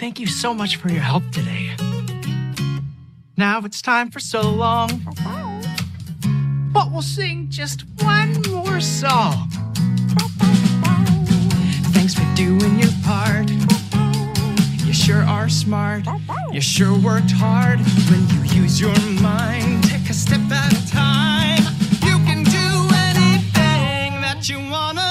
Thank you so much for your help today. Now it's time for so long. But we'll sing just one more song. Thanks for doing your part. You sure are smart. You sure worked hard. When you use your mind, take a step at a time. You can do anything that you wanna.